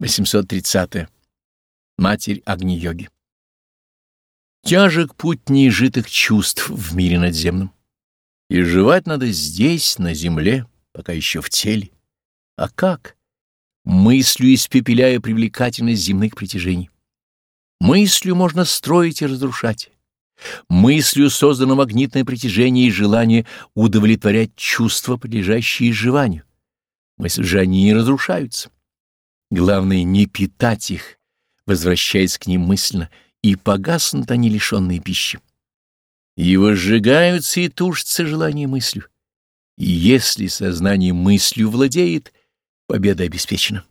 830. -е. Матерь Агни-йоги. Тяжек путь неизжитых чувств в мире надземном. И жевать надо здесь, на земле, пока еще в теле. А как? Мыслью испепеляя привлекательность земных притяжений. Мыслью можно строить и разрушать. Мыслью создано магнитное притяжение и желание удовлетворять чувства, подлежащие изживанию. Мысли же они не разрушаются. Главное — не питать их, возвращаясь к ним мысленно, и погаснут они, лишенные пищи. И возжигаются и тушатся желания мыслью. И если сознание мыслью владеет, победа обеспечена.